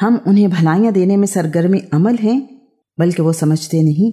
हम उन्हें भलाइयाँ देने में सरगर्मी अमल हैं बल्कि वो समझते नहीं।